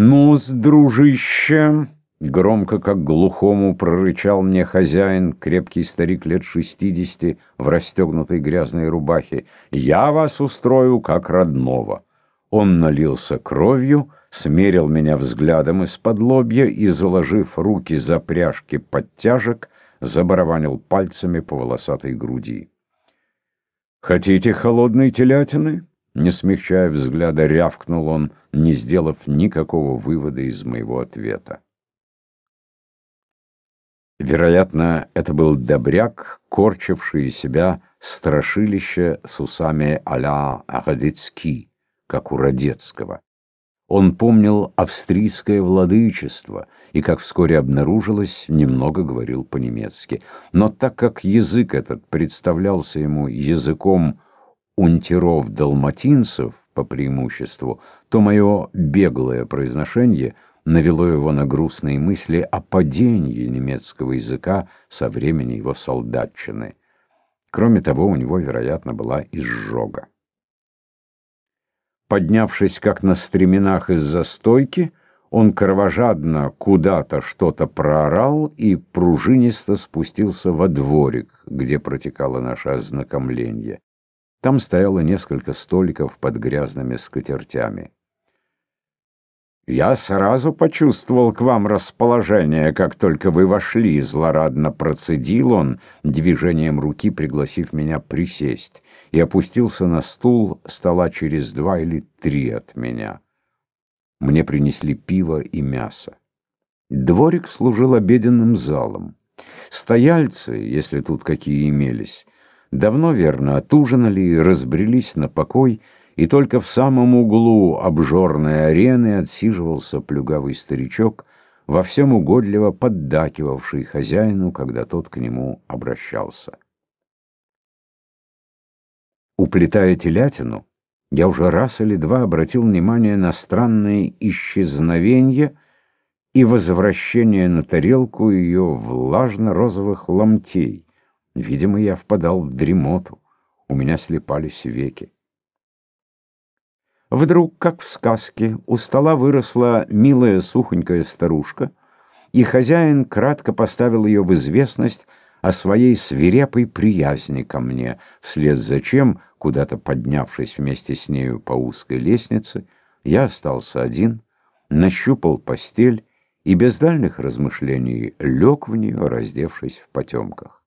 «Ну-с, дружище!» Громко, как глухому, прорычал мне хозяин, крепкий старик лет шестидесяти, в расстегнутой грязной рубахе. «Я вас устрою, как родного». Он налился кровью, смерил меня взглядом из-под лобья и, заложив руки за пряжки подтяжек, забарабанил пальцами по волосатой груди. «Хотите холодной телятины?» Не смягчая взгляда, рявкнул он, не сделав никакого вывода из моего ответа. Вероятно, это был добряк, корчивший из себя страшилище с усами а-ля Радецки, как у Радецкого. Он помнил австрийское владычество и, как вскоре обнаружилось, немного говорил по-немецки. Но так как язык этот представлялся ему языком унтеров-далматинцев по преимуществу, то мое беглое произношение – навело его на грустные мысли о падении немецкого языка со времени его солдатчины. Кроме того, у него, вероятно, была изжога. Поднявшись как на стременах из-за стойки, он кровожадно куда-то что-то проорал и пружинисто спустился во дворик, где протекало наше ознакомление. Там стояло несколько столиков под грязными скатертями. «Я сразу почувствовал к вам расположение, как только вы вошли», — злорадно процедил он, движением руки пригласив меня присесть, и опустился на стул стола через два или три от меня. Мне принесли пиво и мясо. Дворик служил обеденным залом. Стояльцы, если тут какие имелись, давно верно отужинали разбрелись на покой, и только в самом углу обжорной арены отсиживался плюгавый старичок, во всем угодливо поддакивавший хозяину, когда тот к нему обращался. Уплетая телятину, я уже раз или два обратил внимание на странное исчезновение и возвращение на тарелку ее влажно-розовых ломтей. Видимо, я впадал в дремоту, у меня слепались веки. Вдруг, как в сказке, у стола выросла милая сухонькая старушка, и хозяин кратко поставил ее в известность о своей свирепой приязни ко мне, вслед за чем, куда-то поднявшись вместе с нею по узкой лестнице, я остался один, нащупал постель и без дальних размышлений лег в нее, раздевшись в потемках.